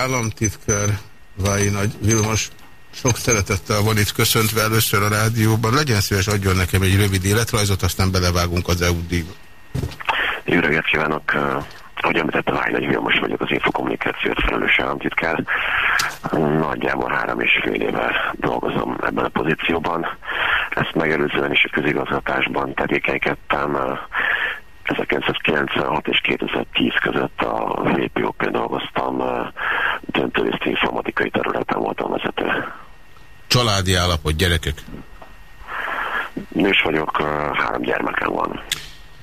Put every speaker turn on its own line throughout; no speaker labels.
Államtitkár, Vái Nagy Vilmos, sok szeretettel van itt köszöntve először a rádióban. Legyen szíves, adjon nekem egy rövid életrajzot, aztán belevágunk az EU-díjba.
Jó reggelt kívánok! Ahogy említette, Vái Nagy Vilmos vagyok, az infokommunikációt felelős államtitkár. Nagyjából három és fél éve dolgozom ebben a pozícióban. Ezt megelőzően is a közigazgatásban tevékenykedtem, 1996 és 2010 között a VPOP-en dolgoztam, döntőrészt informatikai területen voltam vezető.
Családi állapot, gyerekek?
Nős vagyok, három gyermekem van.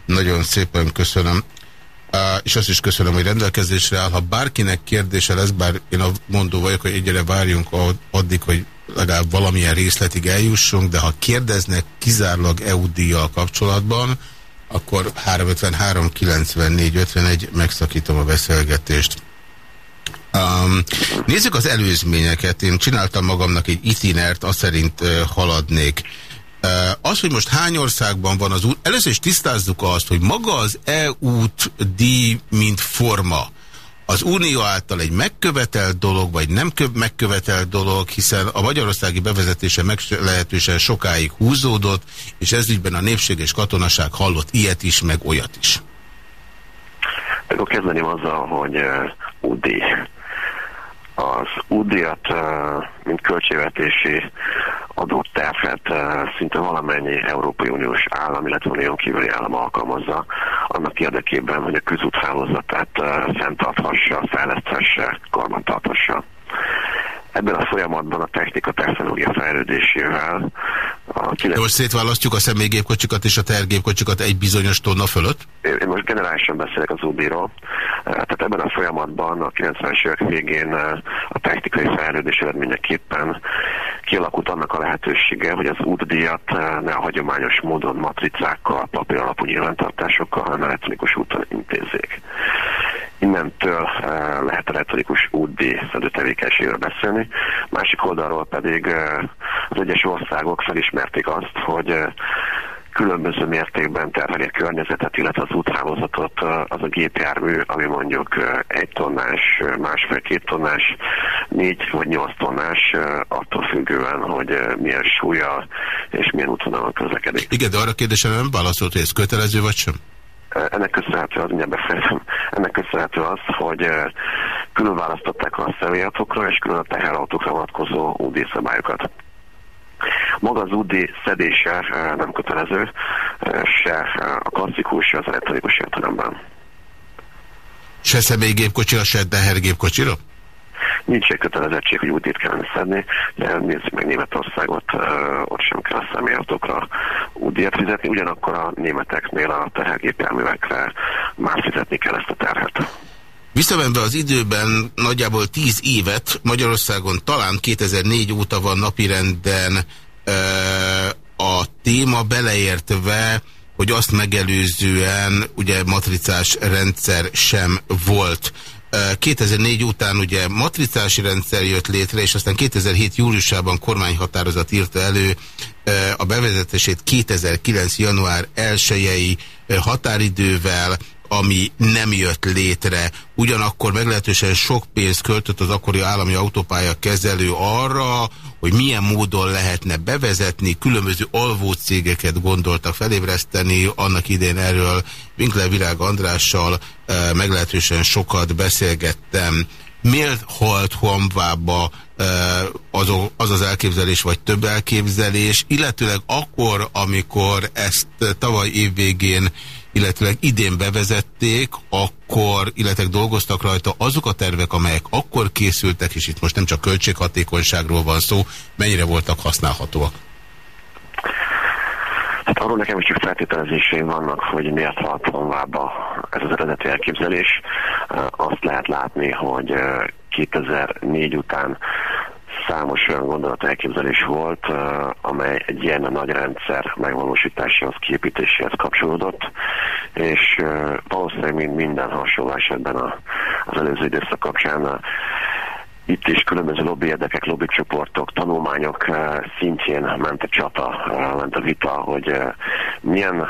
Nagyon szépen köszönöm. És azt is köszönöm, hogy rendelkezésre áll. Ha bárkinek kérdése lesz, bár én a mondó vagyok, hogy egyre várjunk addig, hogy legalább valamilyen részletig eljussunk, de ha kérdeznek kizárólag EU-díjjal kapcsolatban, akkor 353 94 51 megszakítom a beszélgetést. Um, nézzük az előzményeket. Én csináltam magamnak egy itinert, azt szerint uh, haladnék. Uh, az, hogy most hány országban van az út, először is tisztázzuk azt, hogy maga az EU-t díj, mint forma, az Unió által egy megkövetelt dolog, vagy nem megkövetelt dolog, hiszen a magyarországi bevezetése meglehetősen sokáig húzódott, és ezügyben a népség és katonaság hallott ilyet is, meg olyat is.
Akkor kezdeném azzal, hogy uh, UDI. Az uh, mint költségvetési adott tervet szinte valamennyi Európai Uniós állam, illetve unión kívüli állam alkalmazza annak érdekében, hogy a közúthálózatát fenntarthassa, fejleszthesse, karbantarthassa. Ebben a folyamatban a technika technológia fejlődésével
a 9... Most szétválasztjuk a személygépkocsikat és a tergépkocsikat egy bizonyos tonna fölött?
Én most generálisan beszélek az UDI-ról. Tehát ebben a folyamatban a 90-es évek végén a technikai fejlődés eredményeképpen kialakult annak a lehetősége, hogy az útdíjat ne a hagyományos módon matricákkal, papír alapú nyilvántartásokkal, hanem elektronikus úton intézzék. Innentől lehet a retorikus szedő tevékenységről beszélni. Másik oldalról pedig az egyes országok felismerték azt, hogy különböző mértékben terheli a környezetet, illetve az úthálózatot az a gépjármű, ami mondjuk egy tonnás, másfél-két tonnás, négy vagy nyolc tonnás, attól függően, hogy milyen súlya és milyen útvonalon közlekedik.
Igen, de arra kérdésem nem válaszolt, hogy ez kötelező vagy sem?
Ennek köszönhető az, mindjárt befejezem, ennek köszönhető az, hogy külön választották a személyautókra és külön a teherautókra vonatkozó UD szabályokat. Maga az UD szedése nem kötelező, se a klasszikus, az elektronikus értelemben.
Se személygépkocsira, se tehergépkocsira?
Nincs egy kötelezettség, hogy útét kellene szedni, de nézzük meg Németországot, ott sem kell a személyautókra útdíjat fizetni, ugyanakkor a németeknél a tehergépjárművekre már fizetni kell ezt a terhet.
Visszavenve az időben nagyjából 10 évet, Magyarországon talán 2004 óta van napirenden e, a téma beleértve, hogy azt megelőzően ugye matricás rendszer sem volt. 2004 után ugye matricási rendszer jött létre, és aztán 2007 júliusában kormányhatározat írta elő a bevezetését 2009. január 1 határidővel, ami nem jött létre. Ugyanakkor meglehetősen sok pénzt költött az akkori állami autópálya kezelő arra, hogy milyen módon lehetne bevezetni, különböző alvó cégeket gondoltak felébreszteni, annak idén erről Winkler Virág Andrással meglehetősen sokat beszélgettem. Miért halt Huamvába e, az, az elképzelés, vagy több elképzelés, illetőleg akkor, amikor ezt tavaly évvégén illetve idén bevezették, akkor, illetve dolgoztak rajta azok a tervek, amelyek akkor készültek, és itt most nem csak költséghatékonyságról van szó, mennyire voltak használhatóak?
Hát arról nekem is csak feltételezéseim vannak, hogy miért halt honvába ez az eredeti elképzelés. Azt lehet látni, hogy 2004 után számos olyan gondolat elképzelés volt, amely egy ilyen nagy rendszer megvalósításához, kiépítéséhez kapcsolódott, és valószínűleg mind minden hasonló esetben az előző időszak kapcsán itt is különböző lobby lobbycsoportok, tanulmányok szintjén ment a csata, ment a vita, hogy milyen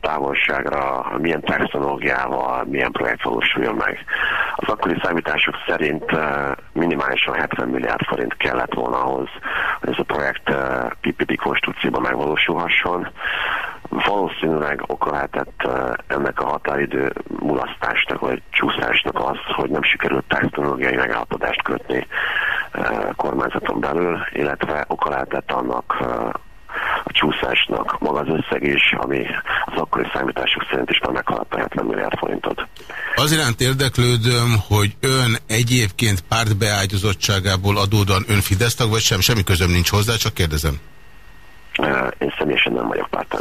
távolságra, milyen technológiával, milyen projekt valósuljon meg. Az akkori számítások szerint minimálisan 70 milliárd forint kellett volna ahhoz, hogy ez a projekt PPP konstrukcióban megvalósulhasson valószínűleg oka lehetett ennek a határidő mulasztásnak vagy csúszásnak az, hogy nem sikerült technológiai megállapodást kötni kormányzaton belül, illetve oka lehetett annak a csúszásnak maga az összeg is, ami az akkori számítások szerint is már meghaladta 70 milliárd forintot.
Az iránt érdeklődöm, hogy ön egyébként pártbeágyazottságából adódóan ön Fidesz tag, vagy sem? Semmi közöm nincs hozzá, csak kérdezem.
Én személyesen nem vagyok pártán.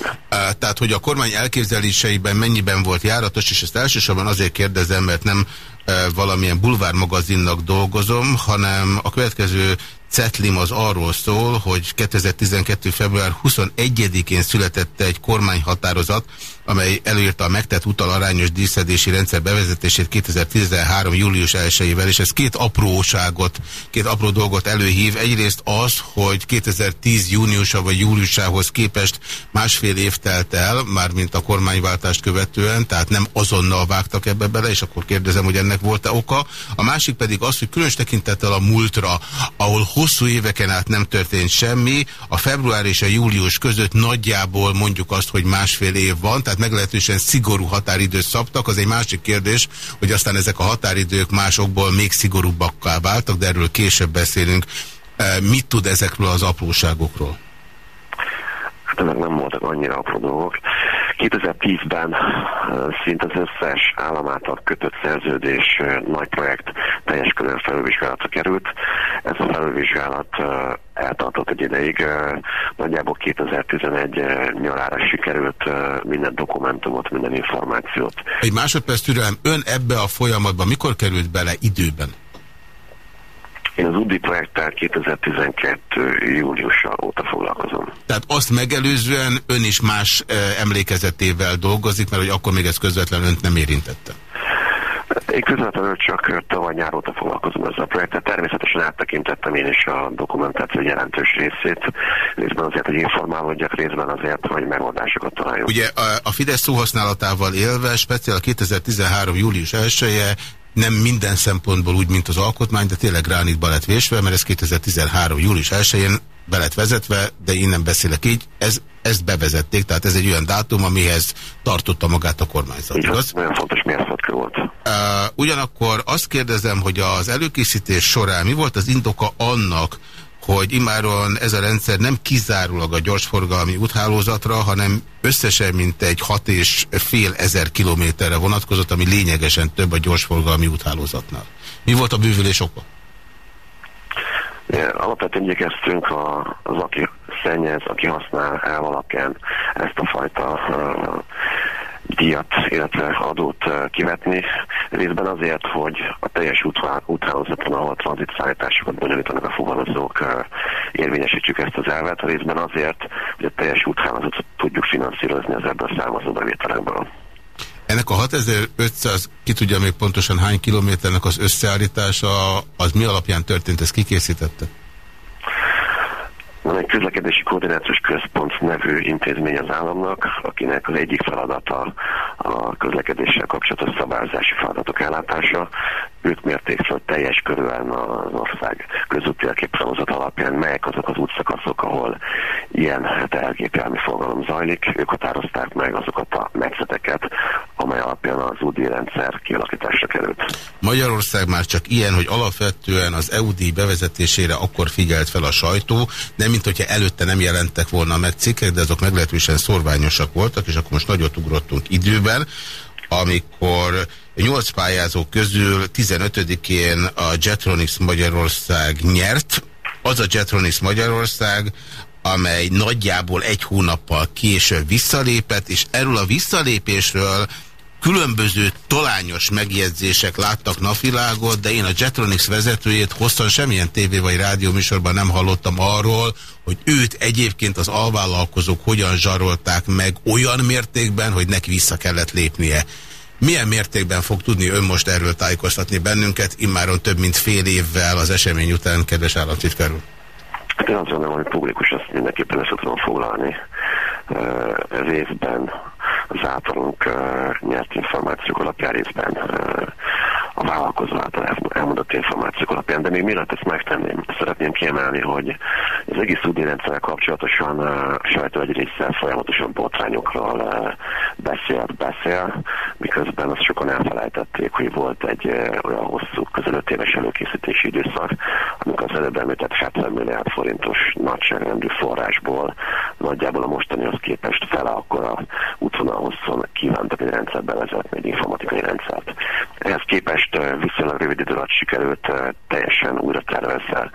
Tehát, hogy a kormány elképzeléseiben mennyiben volt járatos, és ezt elsősorban azért kérdezem, mert nem valamilyen bulvármagazinnak dolgozom, hanem a következő cetlim az arról szól, hogy 2012. február 21-én született egy kormányhatározat, amely előírta a megtett utalarányos díszedési rendszer bevezetését 2013. július 1-ével, és ez két apróságot, két apró dolgot előhív. Egyrészt az, hogy 2010 júniusa vagy júliusához képest másfél év telt el, mármint a kormányváltást követően, tehát nem azonnal vágtak ebbe bele, és akkor kérdezem, hogy ennek volt-e oka. A másik pedig az, hogy különös tekintettel a múltra, ahol hosszú éveken át nem történt semmi, a február és a július között nagyjából mondjuk azt, hogy másfél év van, tehát meglehetősen szigorú határidőt szabtak. Az egy másik kérdés, hogy aztán ezek a határidők másokból még szigorúbbakká váltak, de erről később beszélünk. E, mit tud ezekről az apróságokról?
Hát ezek nem voltak annyira apró dolgok. 2010-ben szinte az összes állam által kötött szerződés nagy projekt teljes körül felülvizsgálatra került. Ez a felülvizsgálat eltartott egy ideig. Nagyjából 2011 nyarára sikerült minden dokumentumot, minden információt.
Egy másodperc türelem, ön ebbe a folyamatban mikor került bele időben?
Én az UDI projekttel 2012. júliusa óta foglalkozom.
Tehát azt megelőzően ön is más e, emlékezetével dolgozik, mert hogy akkor még ez közvetlenül önt nem érintette.
Én közvetlenül csak tavaly nyár óta foglalkozom ezzel a projekttel. Természetesen áttekintettem én is a dokumentáció jelentős részét. Részben azért, hogy informálódjak, részben azért, hogy megoldásokat találjunk.
Ugye a, a Fidesz szóhasználatával élve, speciál 2013. július 1 -e nem minden szempontból úgy, mint az alkotmány, de tényleg gránitba lett vésve, mert ez 2013. július 1-én be lett vezetve, de én nem beszélek így, ez, ezt bevezették, tehát ez egy olyan dátum, amihez tartotta magát a kormányzat.
Igen, igaz? nagyon fontos mérföldkő volt. Uh,
ugyanakkor azt kérdezem, hogy az előkészítés során mi volt az indoka annak, hogy imáron ez a rendszer nem kizárólag a gyorsforgalmi úthálózatra, hanem összesen mint egy hat és fél ezer kilométerre vonatkozott, ami lényegesen több a gyorsforgalmi úthálózatnál. Mi volt a bűvülés oka?
Alapvetően igyekeztünk az, aki szennyez, aki használ elvalapján ezt a fajta díjat, illetve adót kivetni, részben azért, hogy a teljes úthálózaton, ahol tranzit szállításokat bonyolítanak a fuvarozók, érvényesítsük ezt az elvet, a részben azért, hogy a teljes úthálózatot tudjuk finanszírozni az ebből származó bevételekből.
Ennek a 6500, ki tudja még pontosan hány kilométernek az összeállítása, az mi alapján történt, ezt kikészítette?
Van egy közlekedési koordinációs központ nevű intézmény az államnak, akinek az egyik feladata a közlekedéssel kapcsolatos szabályozási feladatok ellátása. Ők mérték fel teljes körülön az ország közúti képszavazat alapján, melyek azok az útszakaszok, ahol ilyen tehergépjármű forgalom zajlik. Ők határozták meg azokat a metszeteket, amely alapján az UDI rendszer kialakításra került.
Magyarország már csak ilyen, hogy alapvetően az EUDI bevezetésére akkor figyelt fel a sajtó, nem mint hogyha előtte nem jelentek volna meg cikkek, de azok meglehetősen szorványosak voltak, és akkor most nagyot ugrottunk időben, amikor 8 pályázó közül 15-én a Jetronics Magyarország nyert, az a Jetronics Magyarország, amely nagyjából egy hónappal később visszalépett, és erről a visszalépésről különböző talányos megjegyzések láttak napvilágot, de én a Jetronics vezetőjét hosszan semmilyen tévé vagy rádió műsorban nem hallottam arról, hogy őt egyébként az alvállalkozók hogyan zsarolták meg olyan mértékben, hogy neki vissza kellett lépnie. Milyen mértékben fog tudni ön most erről tájékoztatni bennünket, immáron több mint fél évvel az esemény után, kedves államtitkár úr?
Hát én azt gondolom, hogy publikus, ezt mindenképpen össze tudom foglalni. Részben az általunk nyert információk alapján részben a vállalkozó által elmondott információk alapján, de még mielőtt ezt megtenném, szeretném kiemelni, hogy az egész útdíjrendszerrel kapcsolatosan a sajtó egy része folyamatosan botrányokról beszélt, beszél, miközben azt sokan elfelejtették, hogy volt egy olyan hosszú, közel 5 éves előkészítési időszak, amikor az előbb említett 70 milliárd forintos nagyságrendű forrásból nagyjából a mostanihoz képest fele akkor a útvonal hosszon kívántak egy rendszer bevezetni, egy informatikai rendszert. Ehhez képest viszonylag rövid idő alatt sikerült teljesen újra tervezve,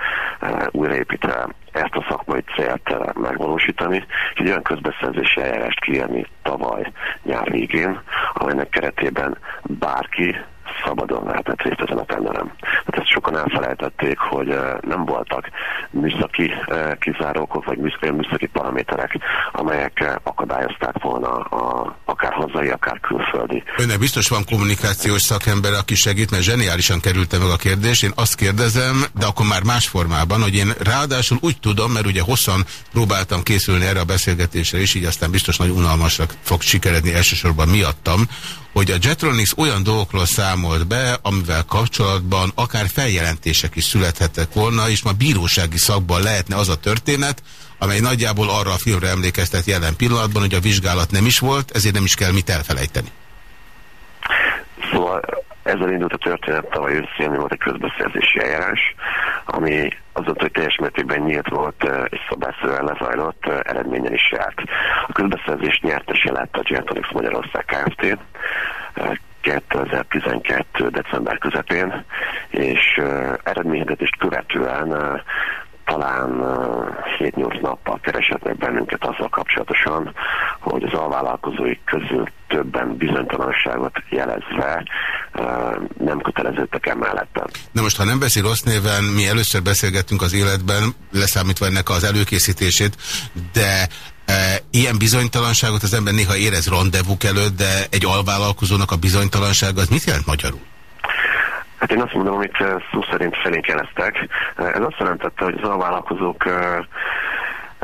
újraépítve ezt a szakmai célt megvalósítani, és egy olyan közbeszerzési eljárást kiírni tavaly nyár végén, amelynek keretében bárki szabadon lehetett részt ezen a tenderem. Hát ezt sokan elfelejtették, hogy nem voltak műszaki kizárókok, vagy műszaki paraméterek, amelyek akadályozták volna a, akár hazai, akár külföldi.
Önnek biztos van kommunikációs szakember, aki segít, mert zseniálisan kerülte meg a kérdés. Én azt kérdezem, de akkor már más formában, hogy én ráadásul úgy tudom, mert ugye hosszan próbáltam készülni erre a beszélgetésre, és így aztán biztos nagy unalmasra fog sikeredni elsősorban miattam, hogy a Jetronics olyan dolgokról számolt be, amivel kapcsolatban akár feljelentések is születhettek volna, és ma bírósági szakban lehetne az a történet, amely nagyjából arra a filmre emlékeztet jelen pillanatban, hogy a vizsgálat nem is volt, ezért nem is kell mit elfelejteni.
Szóval ezzel indult a történet tavaly őszén, volt egy közbeszerzési eljárás, ami azóta, hogy teljes mértékben nyílt volt és szabályszerűen lezajlott, eredményen is járt. A közbeszerzés nyertese lett a Geotonics Magyarország Kft. 2012. december közepén, és eredményedetést követően talán 7-8 nappal keresett meg bennünket azzal kapcsolatosan, hogy az alvállalkozóik közül többen bizonytalanságot jelezve nem köteleződtek emellett.
Na most, ha nem beszél rossz néven, mi először beszélgettünk az életben, leszámítva ennek az előkészítését, de E, ilyen bizonytalanságot az ember néha érez rendezvúk előtt, de egy alvállalkozónak a bizonytalansága az mit jelent magyarul?
Hát én azt mondom, amit szó szerint felénk jeleztek. Ez azt jelentette, hogy az alvállalkozók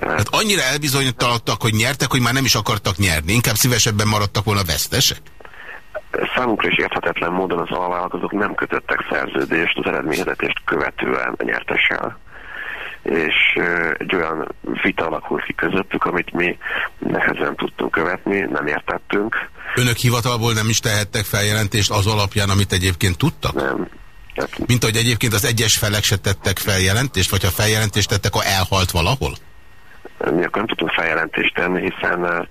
Hát annyira elbizonytalanodtak, hogy nyertek, hogy már nem is akartak nyerni. Inkább szívesebben maradtak volna vesztesek?
Számunkra is érthetetlen módon az alvállalkozók nem kötöttek szerződést az eredményezetést követően a nyertessel és egy olyan vita alakult ki közöttük, amit mi nehezen tudtunk követni, nem értettünk.
Önök hivatalból nem is tehettek feljelentést az alapján, amit egyébként tudtak?
Nem.
Mint hogy egyébként az egyes felek se tettek feljelentést, vagy ha feljelentést tettek, akkor elhalt valahol?
Mi akkor nem tudtunk feljelentést tenni, hiszen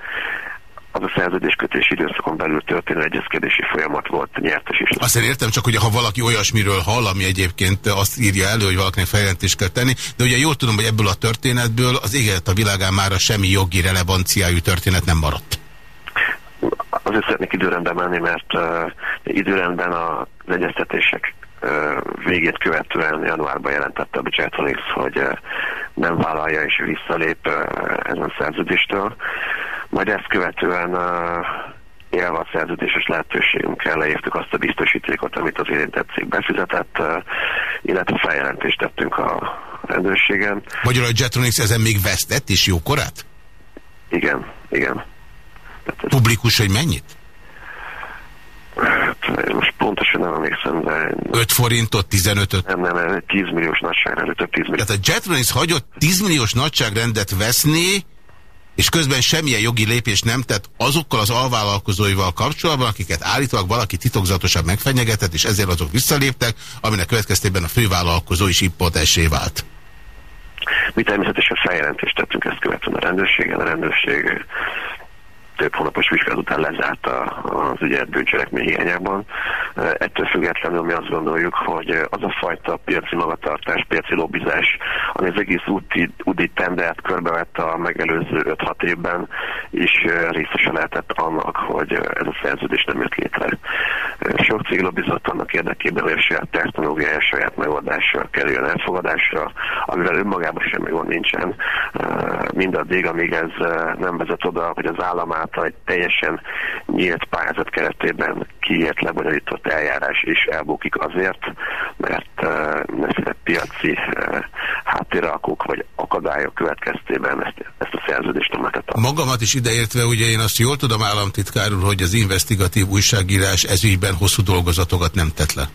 az a szerződéskötési időszakon belül történő egyezkedési folyamat volt nyertes is.
Azt értem csak, hogy ha valaki olyasmiről hall, ami egyébként azt írja elő, hogy valakinek feljelentést kell tenni, de ugye jól tudom, hogy ebből a történetből az éget a világán már a semmi jogi relevanciájú történet nem maradt.
Azért szeretnék időrendben menni, mert uh, időrendben az egyeztetések végét követően januárban jelentette a Bicsátolix, hogy nem vállalja és visszalép ezen szerződéstől. Majd ezt követően élve a szerződéses lehetőségünkkel leírtuk azt a biztosítékot, amit az érintett cég befizetett, illetve feljelentést tettünk a rendőrségen.
Magyarul a Jetronics ezen még vesztett is jókorát?
Igen, igen.
Publikus, hogy mennyit?
Pontosan nem emlékszem, de...
5 forintot, 15-öt?
Nem, nem, 10 milliós nagyságrendű, több 10 millió.
Tehát a Jetronics hagyott 10 milliós nagyságrendet veszni, és közben semmilyen jogi lépés nem tett azokkal az alvállalkozóival kapcsolatban, akiket állítólag valaki titokzatosan megfenyegetett, és ezért azok visszaléptek, aminek következtében a fővállalkozó is impotensé vált.
Mi természetesen feljelentést tettünk ezt követően a rendőrségen, a rendőrség több hónapos vizsgálat után lezárta az ügyet bűncselekmény hiányában. Ettől függetlenül mi azt gondoljuk, hogy az a fajta piaci magatartás, piaci lobbizás, ami az egész úti, úti tendert körbevette a megelőző 5-6 évben, is részese lehetett annak, hogy ez a szerződés nem jött létre. Sok cég lobbizott annak érdekében, hogy a saját technológiája, saját megoldással kerüljön elfogadásra, amivel önmagában semmi gond nincsen. Mindaddig, amíg ez nem vezet oda, hogy az állam által egy teljesen nyílt pályázat keretében kiért lebonyolított eljárás is elbukik azért, mert uh, piaci háttéralkók vagy akadályok következtében ezt, ezt a szerződést nem lehetett.
Magamat is ideértve, ugye én azt jól tudom államtitkár úr, hogy az investigatív újságírás ezügyben hosszú dolgozatokat nem tett le.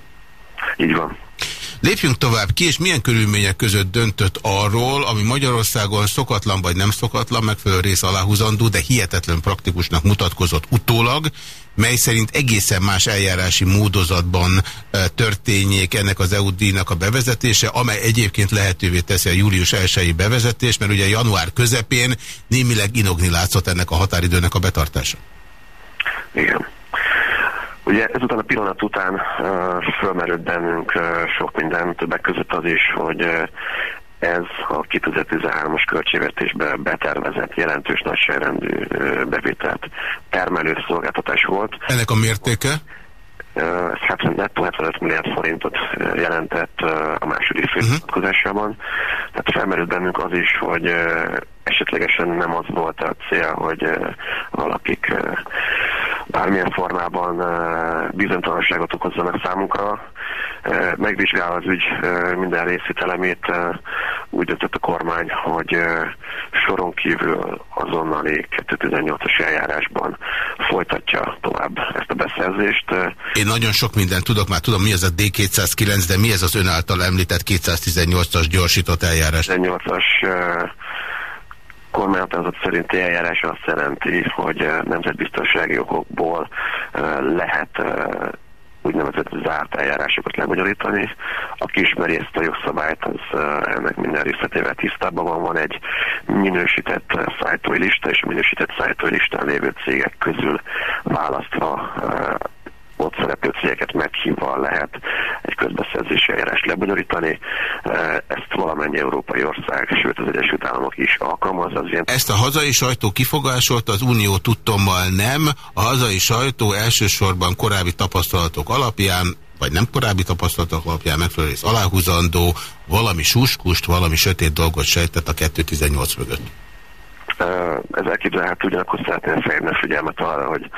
Így van.
Lépjünk tovább ki, és milyen körülmények között döntött arról, ami Magyarországon szokatlan vagy nem szokatlan, megfelelő rész aláhúzandó, de hihetetlen praktikusnak mutatkozott utólag, mely szerint egészen más eljárási módozatban e, történjék ennek az EUD-nak a bevezetése, amely egyébként lehetővé teszi a július 1 bevezetés, mert ugye január közepén némileg inogni látszott ennek a határidőnek a betartása.
Igen. Ugye ezután a pillanat után uh, fölmerült bennünk uh, sok minden, többek között az is, hogy uh, ez a 2013-as költségvetésbe betervezett jelentős nagyságrendű bevételt termelő szolgáltatás volt.
Ennek a mértéke?
Ez 70, nettó 75 milliárd forintot jelentett a második fél uh -huh. Tehát felmerült bennünk az is, hogy esetlegesen nem az volt a cél, hogy valakik bármilyen formában bizonytalanságot okozzanak számunkra. Megvizsgál az ügy minden részvitelemét, úgy döntött a kormány, hogy soron kívül azonnali 2018-as eljárásban folytatja tovább ezt a beszerzést.
Én nagyon sok mindent tudok, már tudom mi ez a D209, de mi ez az ön által említett 218-as gyorsított eljárás?
218-as kormányhatározat szerinti eljárás azt jelenti, hogy eh, nemzetbiztonsági okokból eh, lehet eh, úgynevezett zárt eljárásokat lebonyolítani. Aki ismeri ezt a jogszabályt, az ennek minden részletével tisztában van. Van egy minősített szájtói lista, és a minősített szájtói listán lévő cégek közül választva ott szereplő cégeket meghívva lehet egy közbeszerzési eljárás lebonyolítani. Ezt valamennyi európai ország, sőt az Egyesült Államok is alkalmaz. Az ilyen...
Ezt a hazai sajtó kifogásolt, az Unió tudtommal nem. A hazai sajtó elsősorban korábbi tapasztalatok alapján vagy nem korábbi tapasztalatok alapján megfelelő aláhúzandó, valami suskust, valami sötét dolgot sejtett a 218 mögött.
Ez elképzelhető, ugyanakkor szeretném felhívni a figyelmet arra, hogy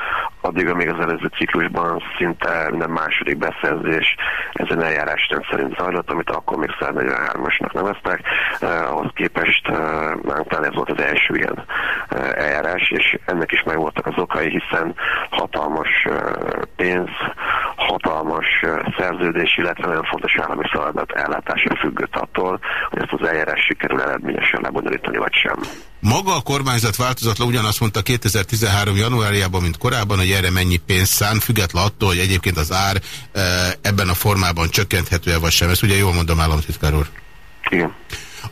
addig, amíg az előző ciklusban szinte minden második beszerzés ezen eljárásrend szerint zajlott, amit akkor még 143-asnak neveztek, eh, ahhoz képest eh, talán ez volt az első ilyen eh, eljárás, és ennek is megvoltak az okai, hiszen hatalmas eh, pénz, hatalmas eh, szerződés, illetve nagyon fontos állami feladat ellátása függött attól, hogy ezt az eljárás sikerül eredményesen lebonyolítani, vagy sem.
Maga a kormányzat változatlan ugyanazt mondta 2013. januárjában, mint korábban, hogy erre mennyi pénz szán, független attól, hogy egyébként az ár e, ebben a formában csökkenthető-e vagy sem. Ezt ugye jól mondom, államtitkár úr.
Igen.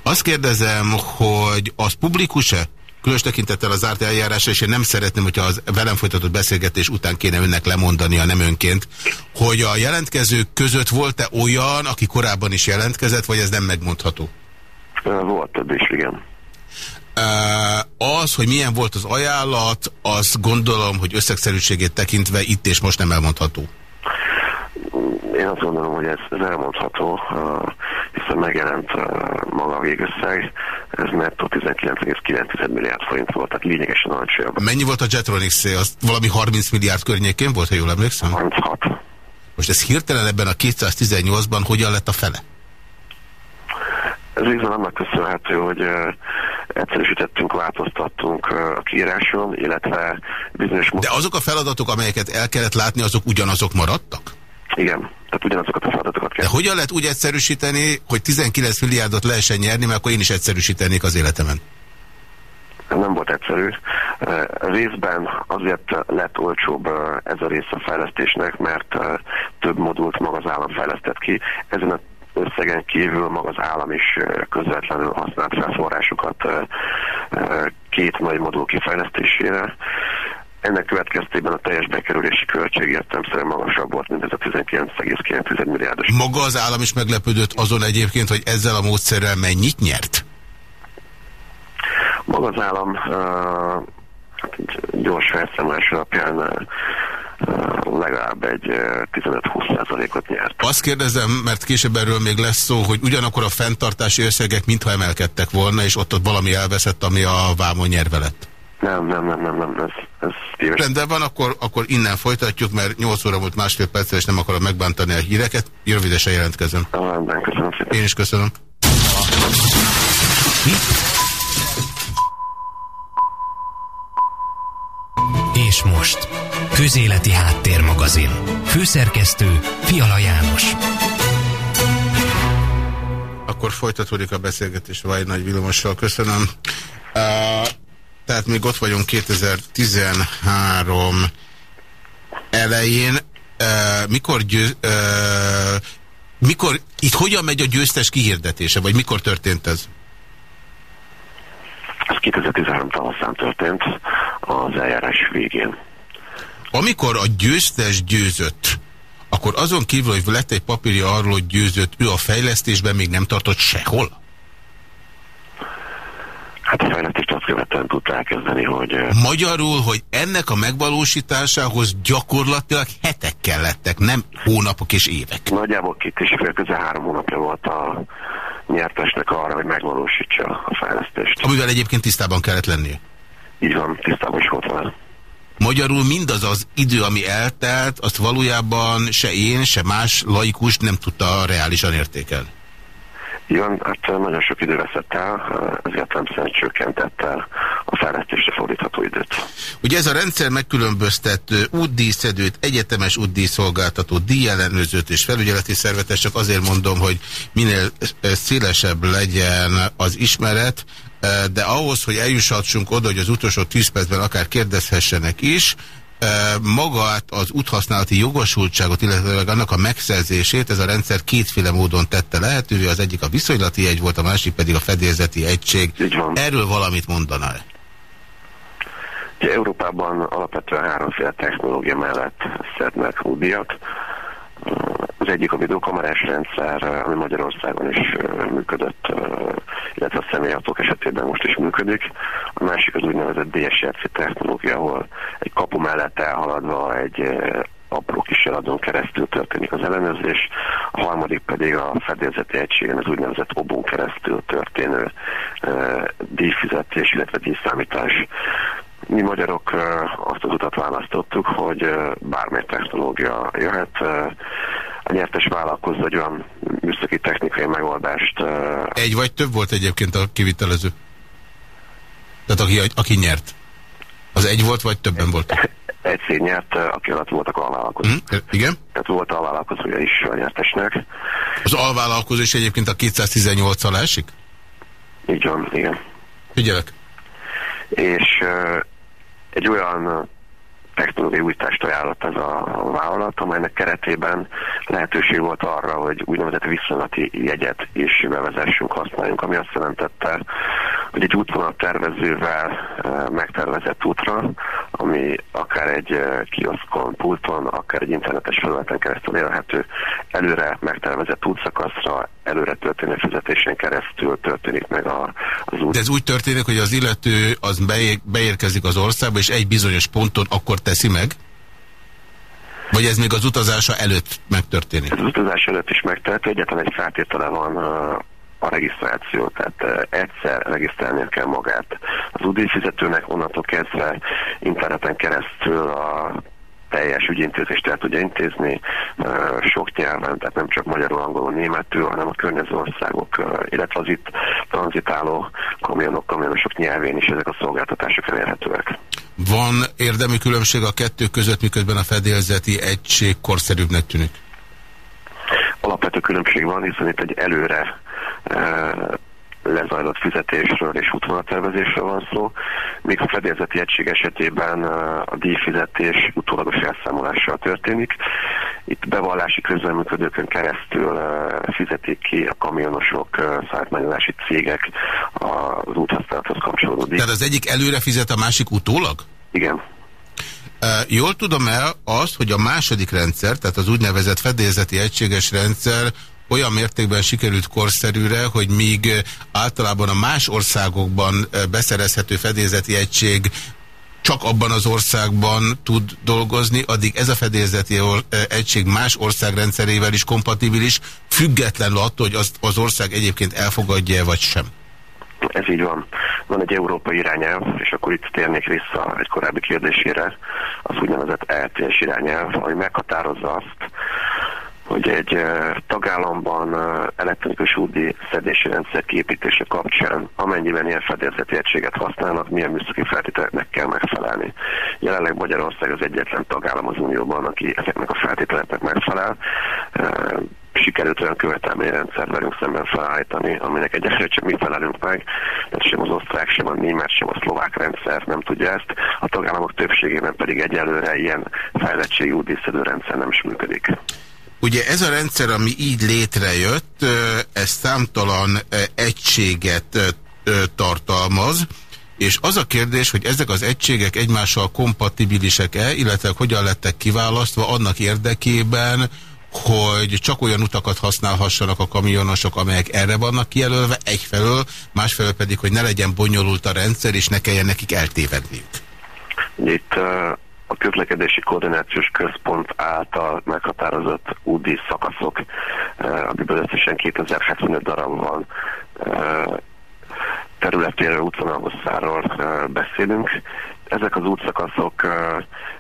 Azt kérdezem, hogy az publikus-e? Különös tekintettel az árt eljárásra, és én nem szeretném, hogyha az velem folytatott beszélgetés után kéne önnek lemondani a nem önként, hogy a jelentkezők között volt-e olyan, aki korábban is jelentkezett, vagy ez nem megmondható?
Volt több is, igen.
Az, hogy milyen volt az ajánlat, azt gondolom, hogy összegszerűségét tekintve itt és most nem elmondható.
Én azt gondolom, hogy ez, ez elmondható, hiszen megjelent maga a végösszeg, ez nettó 19,9 milliárd forint volt, tehát lényegesen alacsonyabb.
Mennyi volt a Jetronics szél? Az valami 30 milliárd környékén volt, ha jól emlékszem?
36.
Most ez hirtelen ebben a 218-ban hogyan lett a fele?
Ez részben annak köszönhető, hogy egyszerűsítettünk, változtattunk a kiíráson, illetve bizonyos...
De azok a feladatok, amelyeket el kellett látni, azok ugyanazok maradtak?
Igen, tehát ugyanazokat a feladatokat kell.
De hogyan lehet úgy egyszerűsíteni, hogy 19 milliárdot lehessen nyerni, mert akkor én is egyszerűsítenék az életemen?
nem volt egyszerű. Részben azért lett olcsóbb ez a rész a fejlesztésnek, mert több modult maga az állam fejlesztett ki. Ezen a összegen kívül maga az állam is közvetlenül használt fel forrásokat két nagy modul kifejlesztésére. Ennek következtében a teljes bekerülési költség értelmszerűen magasabb volt, mint ez a 19,9 milliárdos.
Maga az állam is meglepődött azon egyébként, hogy ezzel a módszerrel mennyit nyert?
Maga az állam uh, gyors felszámolás alapján legalább egy 15-20%-ot nyert.
Azt kérdezem, mert később erről még lesz szó, hogy ugyanakkor a fenntartási összegek mintha emelkedtek volna, és ott ott valami elveszett, ami a vámon nyerve lett.
Nem, nem, nem, nem, nem, ez, ez téves.
Rendben van, akkor, akkor innen folytatjuk, mert 8 óra volt másfél perccel, és nem akarom megbántani a híreket. Rövidesen jelentkezem.
Rendben, köszönöm szépen.
Én is köszönöm.
És most, Közéleti Háttérmagazin. Főszerkesztő Fiala János.
Akkor folytatódik a beszélgetés Vaj Nagy Vilomossal. Köszönöm. Uh, tehát még ott vagyunk 2013 elején. Uh, mikor, győz, uh, mikor, itt hogyan megy a győztes kihirdetése, vagy mikor történt ez?
Ez 2013 tavaszán történt, az eljárás végén.
Amikor a győztes győzött, akkor azon kívül, hogy lett egy papírja arról, hogy győzött, ő a fejlesztésben még nem tartott sehol?
Hát a fejlesztést azt követően tudta elkezdeni, hogy...
Magyarul, hogy ennek a megvalósításához gyakorlatilag hetekkel lettek, nem hónapok és évek.
Nagyjából két és fél közel három hónapja volt a nyertesnek arra, hogy megvalósítsa a fejlesztést.
Amivel egyébként tisztában kellett lennie.
Így van, tisztában is volt vele.
Magyarul mindaz az idő, ami eltelt, azt valójában se én, se más laikus nem tudta reálisan értékelni.
Igen, hát nagyon sok idő veszett el, ezért nem szerint csökkentette a fejlesztésre fordítható időt.
Ugye ez a rendszer megkülönböztető útdíszedőt, egyetemes útdíszolgáltató, díjellenőzőt és felügyeleti szervetet, csak azért mondom, hogy minél szélesebb legyen az ismeret, de ahhoz, hogy eljussatsunk oda, hogy az utolsó 10 percben akár kérdezhessenek is, magát az úthasználati jogosultságot, illetve annak a megszerzését ez a rendszer kétféle módon tette lehetővé. Az egyik a viszonylati egy volt, a másik pedig a fedélzeti egység. Erről valamit mondaná -e?
Európában alapvetően háromféle technológia mellett szednek údiat. Az egyik a videokamerás rendszer, ami Magyarországon is működött, illetve a személyautók esetében most is működik. A másik az úgynevezett DSRC technológia, ahol egy kapu mellett elhaladva egy apró eladón keresztül történik az ellenőrzés, a harmadik pedig a fedélzeti egységen az úgynevezett obon keresztül történő díjfizetés, illetve díjszámítás. Mi magyarok azt az utat választottuk, hogy bármely technológia jöhet, a nyertes vállalkozó egy olyan műszaki technikai megoldást.
Egy vagy több volt egyébként a kivitelező? Tehát aki, aki nyert? Az egy volt, vagy többen volt?
Egy cég nyert, aki alatt voltak alvállalkozók.
Hm, igen?
Tehát volt alvállalkozója is a nyertesnek.
Az alvállalkozó is egyébként a 218-al esik?
Így van, igen.
Figyelek.
És uh, egy olyan technológiai újítást ajánlott ez a vállalat, amelynek keretében lehetőség volt arra, hogy úgynevezett viszonylati jegyet is bevezessünk, használjunk, ami azt jelentette, hogy egy útvonal tervezővel eh, megtervezett útra, ami akár egy eh, kioszkon, pulton, akár egy internetes felületen keresztül élhető, előre megtervezett útszakaszra, előre történő fizetésen keresztül történik meg a, az út.
De ez úgy történik, hogy az illető az beérkezik az országba, és egy bizonyos ponton akkor teszi meg? Vagy ez még az utazása előtt megtörténik?
Az utazás előtt is megtört, egyetlen egy feltétele van a regisztráció, tehát egyszer regisztrálnia kell magát az UDI fizetőnek, onnantól kezdve interneten keresztül a teljes ügyintézést el tudja intézni sok nyelven, tehát nem csak magyarul, angolul, németül, hanem a környező országok, illetve az itt tranzitáló kamionok, kamionosok nyelvén is ezek a szolgáltatások elérhetőek.
Van érdemi különbség a kettő között, miközben a fedélzeti egység korszerűbbnek tűnik?
alapvető különbség van, hiszen itt egy előre lezajlott fizetésről és útvonaltervezésről van szó, míg a fedélzeti egység esetében a díjfizetés utólagos elszámolással történik. Itt bevallási közleműködőkön keresztül fizetik ki a kamionosok, szállítmányozási cégek az úthasználathoz kapcsolódó díj.
Tehát az egyik előre fizet, a másik utólag?
Igen.
Jól tudom el azt, hogy a második rendszer, tehát az úgynevezett fedélzeti egységes rendszer olyan mértékben sikerült korszerűre, hogy míg általában a más országokban beszerezhető fedélzeti egység csak abban az országban tud dolgozni, addig ez a fedélzeti egység más ország rendszerével is kompatibilis, függetlenül attól, hogy az, az ország egyébként elfogadja vagy sem.
Ez így van. Van egy európai irányelv, és akkor itt térnék vissza egy korábbi kérdésére, az úgynevezett ELTS irányelv, ami meghatározza azt, hogy egy tagállamban elektronikus údi szedési rendszer kiépítése kapcsán, amennyiben ilyen fedélzeti egységet használnak, milyen műszaki feltételeknek kell megfelelni. Jelenleg Magyarország az egyetlen tagállam az Unióban, aki ezeknek a feltételeknek megfelel. Sikerült olyan követelményrendszer velünk szemben felállítani, aminek egyesre csak mi felelünk meg, tehát sem az osztrák, sem a német, sem a szlovák rendszer nem tudja ezt, a tagállamok többségében pedig egyelőre ilyen fejlettségű útdíszedő rendszer nem is működik.
Ugye ez a rendszer, ami így létrejött, ez számtalan egységet tartalmaz, és az a kérdés, hogy ezek az egységek egymással kompatibilisek-e, illetve hogyan lettek kiválasztva annak érdekében, hogy csak olyan utakat használhassanak a kamionosok, amelyek erre vannak kijelölve, egyfelől, másfelől pedig, hogy ne legyen bonyolult a rendszer, és ne kelljen nekik eltévedniük.
Itt uh a közlekedési koordinációs központ által meghatározott údi szakaszok, eh, amiből összesen 2075 darab van eh, területéről, útvonalhosszáról eh, beszélünk. Ezek az útszakaszok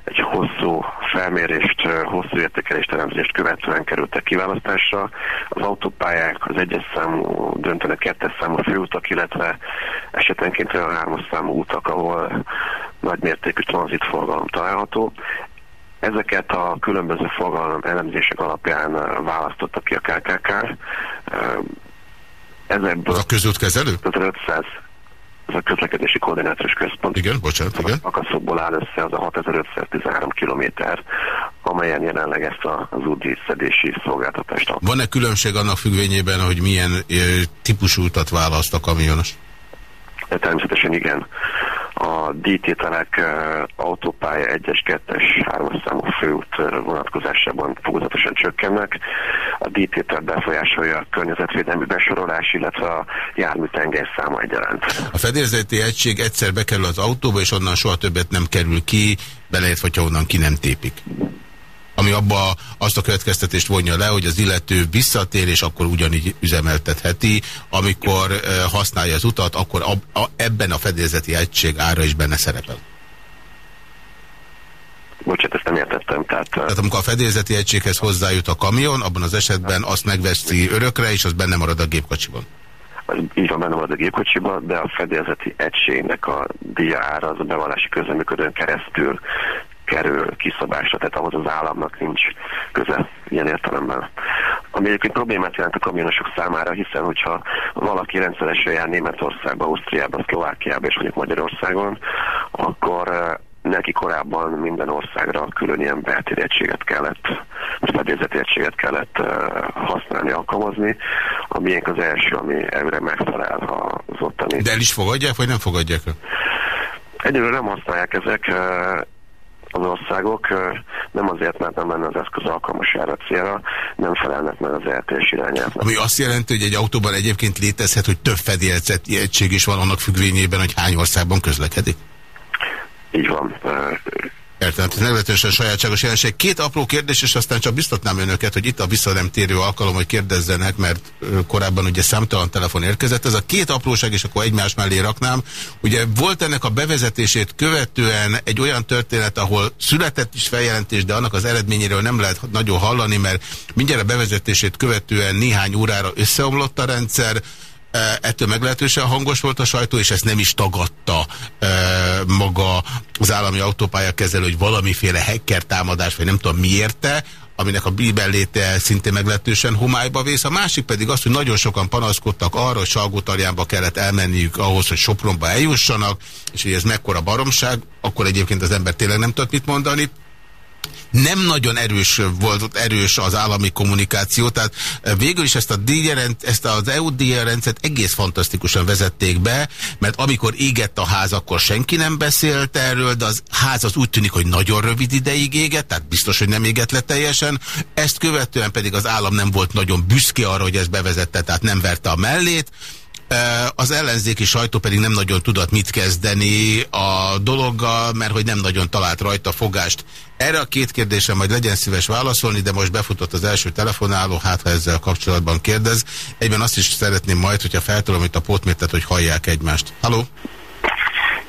egy hosszú felmérést, hosszú értékelést, elemzést követően kerültek kiválasztásra. Az autópályák, az egyes számú, döntenek kettes számú főutak, illetve esetenként olyan hármas számú utak, ahol nagymértékű tranzitforgalom található. Ezeket a különböző forgalom elemzések alapján választotta ki a KKK.
Ezekből a közútkezelő?
500 ez a közlekedési koordinációs központ.
Igen, bocsánat, igen.
A szakaszokból áll össze az a 6513 kilométer, amelyen jelenleg ezt az úti szedési szolgáltatást ad.
Van-e különbség annak függvényében, hogy milyen típusú utat választ a kamionos?
Természetesen igen a díjtételek autópálya 1-es, 2-es, 3-as számú főút vonatkozásában fokozatosan csökkennek. A díjtétel befolyásolja a környezetvédelmi besorolás, illetve a járműtenger száma egyaránt.
A fedélzeti egység egyszer bekerül az autóba, és onnan soha többet nem kerül ki, beleért, hogyha onnan ki nem tépik ami abba azt a következtetést vonja le, hogy az illető visszatér, és akkor ugyanígy üzemeltetheti. Amikor használja az utat, akkor a, a, ebben a fedélzeti egység ára is benne szerepel.
Bocsát, ezt nem értettem. Tehát,
tehát amikor a fedélzeti egységhez hozzájut a kamion, abban az esetben azt megveszi örökre, és az benne marad a gépkocsiban.
Így van benne marad a gépkocsiban, de a fedélzeti egységnek a diára az a bevallási közleműködőn keresztül kerül kiszabásra, tehát ahhoz az államnak nincs köze ilyen értelemben. Ami egyébként problémát jelent a kamionosok számára, hiszen hogyha valaki rendszeresen jár Németországba, Ausztriába, Szlovákiába és mondjuk Magyarországon, akkor eh, neki korábban minden országra külön ilyen beltéregységet kellett, egységet kellett uh, használni, alkalmazni. A miénk az első, ami előre megfelel az ottani.
De el is fogadják, vagy nem fogadják?
Egyelőre nem használják ezek. Az országok, nem azért, mert nem lenne az eszköz alkalmas erre célra, nem felelnek meg az eltés irányelvnek.
Ami azt jelenti, hogy egy autóban egyébként létezhet, hogy több fedélzeti egység is van annak függvényében, hogy hány országban közlekedik?
Így van.
Értem, ez meglehetősen sajátságos jelenség. Két apró kérdés, és aztán csak biztatnám önöket, hogy itt a visszanemtérő alkalom, hogy kérdezzenek, mert korábban ugye számtalan telefon érkezett. Ez a két apróság, és akkor egymás mellé raknám. Ugye volt ennek a bevezetését követően egy olyan történet, ahol született is feljelentés, de annak az eredményéről nem lehet nagyon hallani, mert mindjárt a bevezetését követően néhány órára összeomlott a rendszer, ettől meglehetősen hangos volt a sajtó, és ezt nem is tagadta e, maga az állami autópálya kezelő, hogy valamiféle hacker támadás, vagy nem tudom miérte. aminek a bíben léte szintén meglehetősen homályba vész, a másik pedig az, hogy nagyon sokan panaszkodtak arra, hogy Salgótarjánba kellett elmenniük ahhoz, hogy Sopronba eljussanak, és hogy ez mekkora baromság, akkor egyébként az ember tényleg nem tudott mit mondani nem nagyon erős volt erős az állami kommunikáció, tehát eh, végül is ezt, a ezt az EU díjrendszert egész fantasztikusan vezették be, mert amikor égett a ház, akkor senki nem beszélt erről, de az ház az úgy tűnik, hogy nagyon rövid ideig égett, tehát biztos, hogy nem égett le teljesen. Ezt követően pedig az állam nem volt nagyon büszke arra, hogy ezt bevezette, tehát nem verte a mellét. Az ellenzéki sajtó pedig nem nagyon tudott mit kezdeni a dologgal, mert hogy nem nagyon talált rajta fogást. Erre a két kérdésre majd legyen szíves válaszolni, de most befutott az első telefonáló, hát ha ezzel kapcsolatban kérdez. Egyben azt is szeretném majd, hogyha feltolom itt a potmértet, hogy hallják egymást. Haló?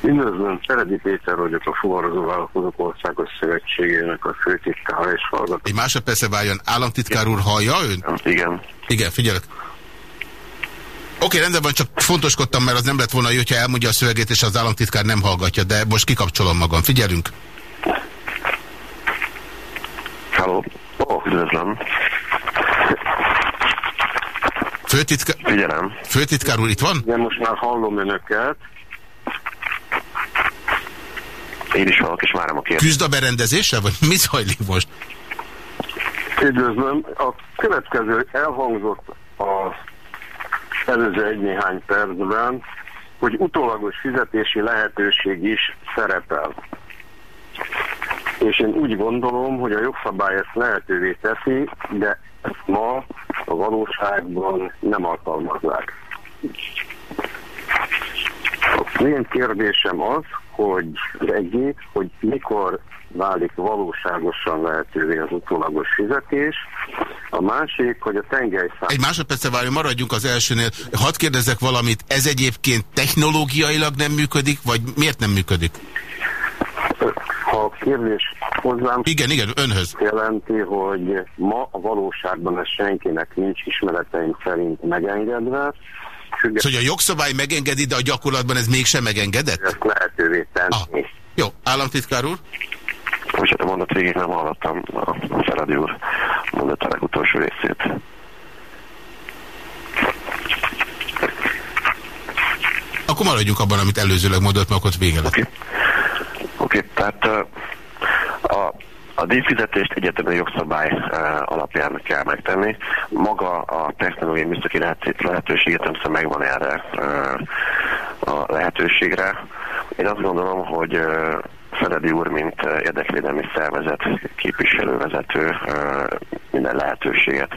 Üdvözlöm, Szeredi Péter vagyok a Fuvarozó Vállalkozók Országos Szövetségének a főtitkára és hallgató.
Egy másodperce váljon, államtitkár úr hallja ön?
Igen.
Igen, figyelek. Oké, rendben van, csak fontoskodtam, mert az nem lett volna jó, hogyha elmondja a szövegét, és az államtitkár nem hallgatja, de most kikapcsolom magam. Figyelünk!
Halló, oh, üdvözlöm.
Főtitkár...
Figyelem.
Főtitkár úr itt van?
Igen, most már hallom önöket.
Én is hallok, és várom a kérdést.
Küzd a berendezéssel, vagy mi zajlik most?
Üdvözlöm. A következő elhangzott a előző egy-néhány percben, hogy utólagos fizetési lehetőség is szerepel. És én úgy gondolom, hogy a jogszabály ezt lehetővé teszi, de ezt ma a valóságban nem alkalmazzák. Az én kérdésem az, hogy egyik, hogy mikor válik valóságosan lehetővé az utólagos fizetés. A másik, hogy a tengelyszám...
Egy másodperce várjon, maradjunk az elsőnél. Hadd kérdezzek valamit, ez egyébként technológiailag nem működik, vagy miért nem működik?
Ha a kérdés hozzám...
Igen, igen, önhöz.
Jelenti, hogy ma a valóságban ez senkinek nincs ismereteim szerint megengedve,
Szóval hogy a jogszabály megengedi, de a gyakorlatban ez mégsem megengedett?
Ezt lehetővé tenni. Ah.
Jó, államtitkár úr?
Most hát a mondat végig nem hallottam a Feledi úr mondatának utolsó részét.
Akkor maradjunk abban, amit előzőleg mondott, mert akkor vége lett. Oké,
okay. okay, tehát a, díjfizetést egyetemű jogszabály alapján kell megtenni. Maga a technológiai műszaki lehetőséget nem megvan erre a lehetőségre. Én azt gondolom, hogy Feledi úr, mint érdekvédelmi szervezet képviselővezető minden lehetőséget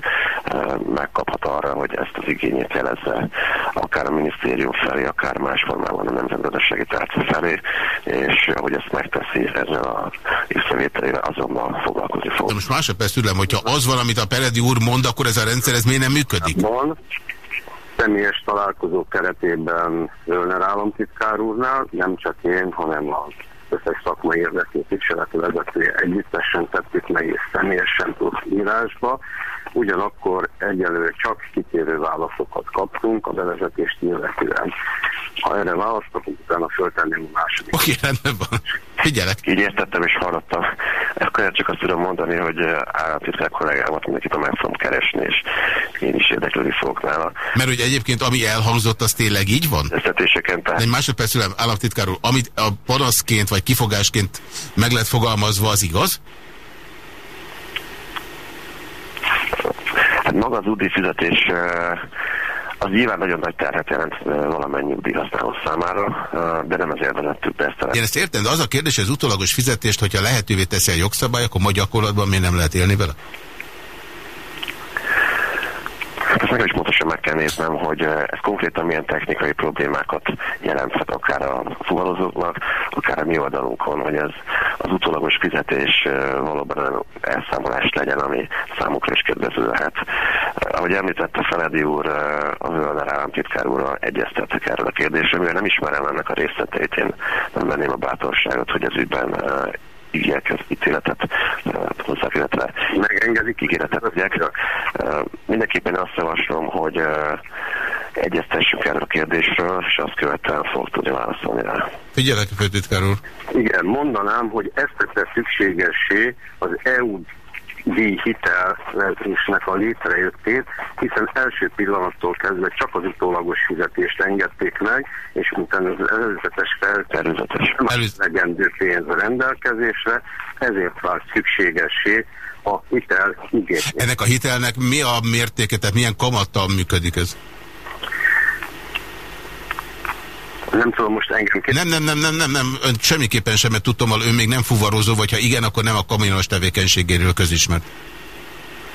megkaphat arra, hogy ezt az igényét jelezze akár a minisztérium felé, akár más formában a nemzetgazdasági tárca felé, és ahogy ezt megteszi ezzel a észrevételével azonnal foglalkozni fog.
De most másodperc tőlem, hogyha az van, amit a Peredi úr mond, akkor ez a rendszer, ez miért nem működik?
Van, személyes találkozó keretében Ölner államtitkár úrnál, nem csak én, hanem a összes szakmai érdekű képviseleti vezetője együttesen tettük meg, és személyesen tudsz írásba. Ugyanakkor egyelőre csak kitérő válaszokat kaptunk a bevezetést illetően. Ha erre választok, utána föltenném a második.
Oké, okay, rendben van. Figyelek.
Így értettem és hallottam. Akkor csak azt tudom mondani, hogy államtitkár kollégámat mindenkit meg fogom keresni, és én is érdeklődni fogok nála.
Mert hogy egyébként ami elhangzott, az tényleg így van?
Összetéseken tehát.
Egy másodperc szülem, államtitkár úr, amit a panaszként vagy kifogásként meg lett fogalmazva, az igaz?
Hát maga az UDI fizetés az nyilván nagyon nagy terhet jelent valamennyi használó számára, de nem ezért vezettük be ezt
a... Én ezt értem, de az a kérdés, hogy az utolagos fizetést, hogyha lehetővé teszi a jogszabály, akkor ma gyakorlatban miért nem lehet élni vele?
Hát ezt nekem is pontosan meg kell néznem, hogy ez konkrétan milyen technikai problémákat jelenthet akár a fuvarozóknak, akár a mi oldalunkon, hogy ez az utólagos fizetés valóban elszámolás legyen, ami számukra is kedvező lehet. Ahogy említette Feledi úr, az Ölner államtitkár úrral egyeztettek erről a kérdésről, mivel nem ismerem ennek a részleteit, én nem venném a bátorságot, hogy az ügyben ígérkez ítéletet hozzá, illetve megengedik ígéretet adják. Mindenképpen azt javaslom, hogy egyeztessünk erről a kérdésről, és azt követően fog tudni válaszolni rá.
Figyelek, főtitkár úr!
Igen, mondanám, hogy ezt tette szükségessé az EU díjhitelezésnek a létrejöttét, hiszen első pillanattól kezdve csak az utólagos fizetést engedték meg, és utána az előzetes feltervezetes legendő pénz rendelkezésre, ezért vált szükségessé a hitel igény.
Ennek a hitelnek mi a mértéke, tehát milyen kamattal működik ez?
Nem tudom most engem
kérdezni. Nem, nem, nem, nem, nem, nem, ön semmiképpen sem, mert tudom, ön még nem fuvarozó, vagy ha igen, akkor nem a kamionos tevékenységéről közismert.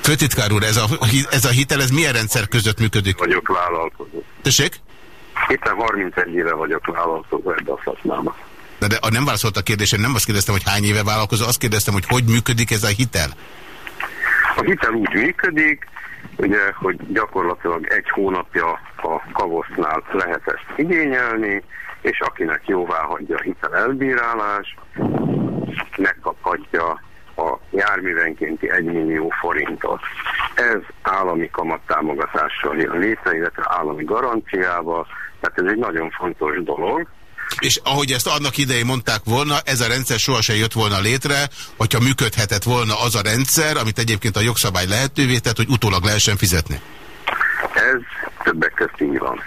Főtitkár úr, ez a, ez a hitel, ez milyen rendszer között működik?
Vagyok vállalkozó.
Tessék?
Héten 31 éve vagyok vállalkozó ebbe a szakmába.
De, de nem válaszolt a kérdésre, nem azt kérdeztem, hogy hány éve vállalkozó, azt kérdeztem, hogy hogy működik ez a hitel?
A hitel úgy működik, ugye, hogy gyakorlatilag egy hónapja a kavosznál lehet ezt igényelni, és akinek jóvá hagyja a hitel elbírálás, megkaphatja a járművenkénti 1 millió forintot. Ez állami kamattámogatással jön létre, illetve állami garanciával, tehát ez egy nagyon fontos dolog.
És ahogy ezt annak idején mondták volna, ez a rendszer sohasem jött volna létre, hogyha működhetett volna az a rendszer, amit egyébként a jogszabály lehetővé tett, hogy utólag lehessen fizetni.
Ez többek között így van.